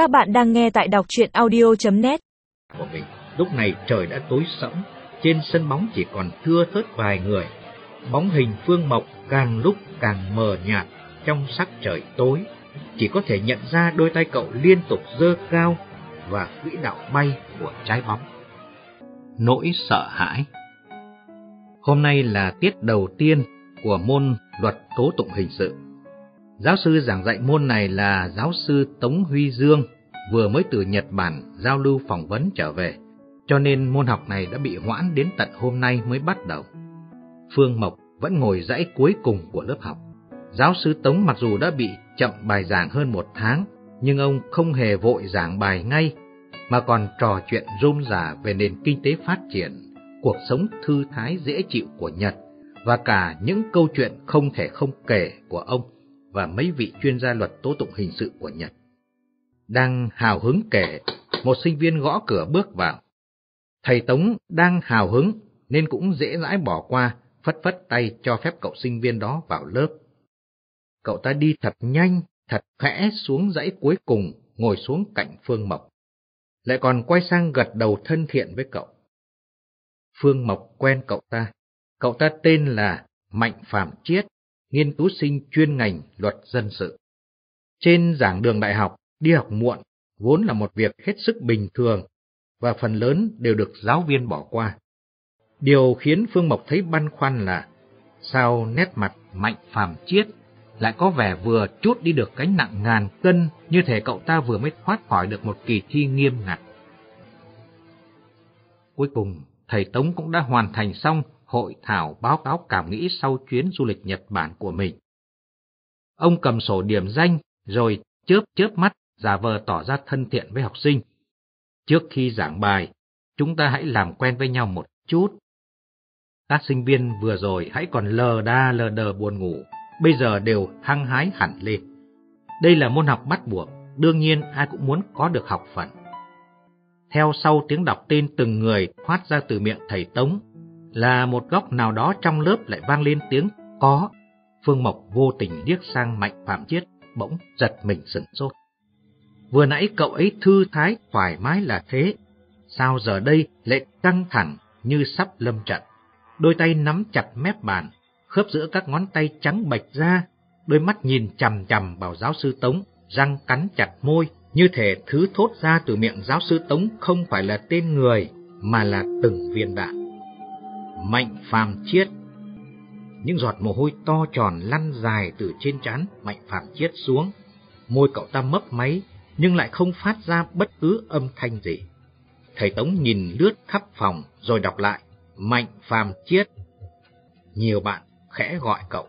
Các bạn đang nghe tại đọc truyện audio.net của mình. Lúc này trời đã tối sẫm, trên sân bóng chỉ còn thưa thớt vài người. Bóng hình Phương Mộc càng lúc càng mờ nhạt trong sắc trời tối, chỉ có thể nhận ra đôi tay cậu liên tục dơ cao và quỹ đạo bay của trái bóng. Nỗi sợ hãi Hôm nay là tiết đầu tiên của môn luật tố tụng hình sự. Giáo sư giảng dạy môn này là giáo sư Tống Huy Dương, vừa mới từ Nhật Bản giao lưu phỏng vấn trở về, cho nên môn học này đã bị hoãn đến tận hôm nay mới bắt đầu. Phương Mộc vẫn ngồi dãy cuối cùng của lớp học. Giáo sư Tống mặc dù đã bị chậm bài giảng hơn một tháng, nhưng ông không hề vội giảng bài ngay, mà còn trò chuyện rôm rả về nền kinh tế phát triển, cuộc sống thư thái dễ chịu của Nhật, và cả những câu chuyện không thể không kể của ông và mấy vị chuyên gia luật tố tụng hình sự của Nhật. Đang hào hứng kể, một sinh viên gõ cửa bước vào. Thầy Tống đang hào hứng nên cũng dễ dãi bỏ qua, phất phất tay cho phép cậu sinh viên đó vào lớp. Cậu ta đi thật nhanh, thật khẽ xuống dãy cuối cùng, ngồi xuống cạnh Phương Mộc. Lại còn quay sang gật đầu thân thiện với cậu. Phương Mộc quen cậu ta. Cậu ta tên là Mạnh Phạm Chiết, nghiên cứu sinh chuyên ngành luật dân sự. Trên giảng đường đại học, đi học muộn vốn là một việc hết sức bình thường và phần lớn đều được giáo viên bỏ qua. Điều khiến Phương Mộc thấy băn khoăn là sao nét mặt mạnh phàm chiết lại có vẻ vừa chút đi được cánh nặng ngàn cân như thể cậu ta vừa mới thoát khỏi được một kỳ thi nghiêm ngặt. Cuối cùng, thầy Tống cũng đã hoàn thành xong hội thảo báo cáo cảm nghĩ sau chuyến du lịch Nhật Bản của mình. Ông cầm sổ điểm danh rồi chớp chớp mắt giả vờ tỏ ra thân thiện với học sinh. Trước khi giảng bài, chúng ta hãy làm quen với nhau một chút. Các sinh viên vừa rồi hãy còn lờ đa lờ đờ buồn ngủ, bây giờ đều hăng hái hẳn lên. Đây là môn học bắt buộc, đương nhiên ai cũng muốn có được học phần. Theo sau tiếng đọc tên từng người thoát ra từ miệng thầy Tống, là một góc nào đó trong lớp lại vang lên tiếng có. Phương Mộc vô tình liếc sang Mạnh Phạm Chiết, bỗng giật mình sửng sốt. Vừa nãy cậu ấy thư thái, thoải mái là thế, sao giờ đây lại căng thẳng như sắp lâm trận. Đôi tay nắm chặt mép bàn, khớp giữa các ngón tay trắng bạch ra, đôi mắt nhìn chằm chằm vào giáo sư Tống, răng cắn chặt môi, như thể thứ thốt ra từ miệng giáo sư Tống không phải là tên người, mà là từng viên đạn. Mạnh phàm chiết Những giọt mồ hôi to tròn lăn dài từ trên trán Mạnh phàm chiết xuống, môi cậu ta mấp máy, nhưng lại không phát ra bất cứ âm thanh gì. Thầy Tống nhìn lướt khắp phòng rồi đọc lại, Mạnh Phàm Chiết. Nhiều bạn khẽ gọi cậu,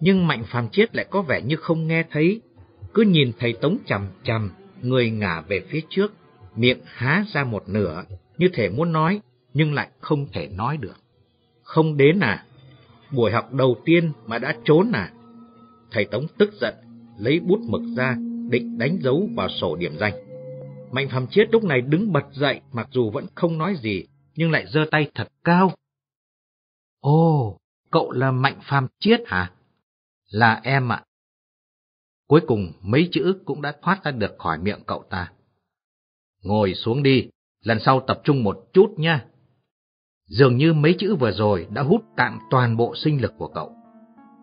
nhưng Mạnh Phàm Chiết lại có vẻ như không nghe thấy, cứ nhìn thầy Tống chầm chầm, người ngả về phía trước, miệng há ra một nửa, như thể muốn nói, nhưng lại không thể nói được. Không đến à? Buổi học đầu tiên mà đã trốn à? Thầy Tống tức giận, lấy bút mực ra, định đánh dấu vào sổ điểm danh. Mạnh Phạm Chiết lúc này đứng bật dậy, mặc dù vẫn không nói gì, nhưng lại giơ tay thật cao. Ồ, cậu là Mạnh Phạm Chiết hả? Là em ạ. Cuối cùng mấy chữ cũng đã thoát ra được khỏi miệng cậu ta. Ngồi xuống đi, lần sau tập trung một chút nha. Dường như mấy chữ vừa rồi đã hút cạn toàn bộ sinh lực của cậu.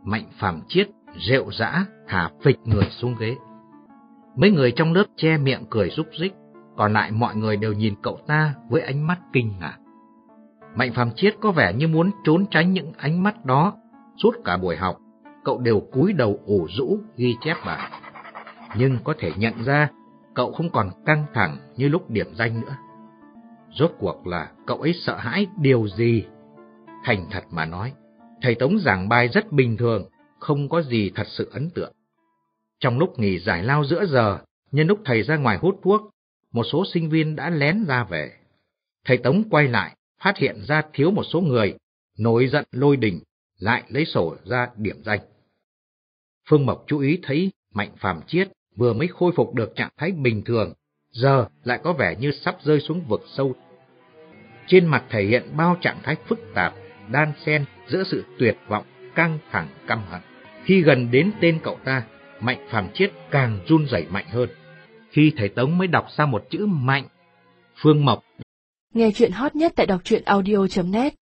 Mạnh Phạm Chiết rệu rã thả phịch người xuống ghế. Mấy người trong lớp che miệng cười rúc rích, còn lại mọi người đều nhìn cậu ta với ánh mắt kinh ngạc. Mạnh Phạm Chiết có vẻ như muốn trốn tránh những ánh mắt đó. Suốt cả buổi học, cậu đều cúi đầu ủ rũ ghi chép bài. Nhưng có thể nhận ra, cậu không còn căng thẳng như lúc điểm danh nữa. Rốt cuộc là cậu ấy sợ hãi điều gì? Thành thật mà nói, thầy Tống giảng bài rất bình thường, không có gì thật sự ấn tượng. Trong lúc nghỉ giải lao giữa giờ, nhân lúc thầy ra ngoài hút thuốc, một số sinh viên đã lén ra về. Thầy Tống quay lại, phát hiện ra thiếu một số người, nổi giận lôi đình, lại lấy sổ ra điểm danh. Phương Mộc chú ý thấy Mạnh Phàm Chiết vừa mới khôi phục được trạng thái bình thường, giờ lại có vẻ như sắp rơi xuống vực sâu. Trên mặt thể hiện bao trạng thái phức tạp, đan xen giữa sự tuyệt vọng, căng thẳng, căm hận. Khi gần đến tên cậu ta, Mạnh Phàm Chiết càng run rẩy mạnh hơn. khi thầy Tống mới đọc ra một chữ mạnh. Phương Mộc. Nghe chuyện hot nhất tại đọc truyện audio.net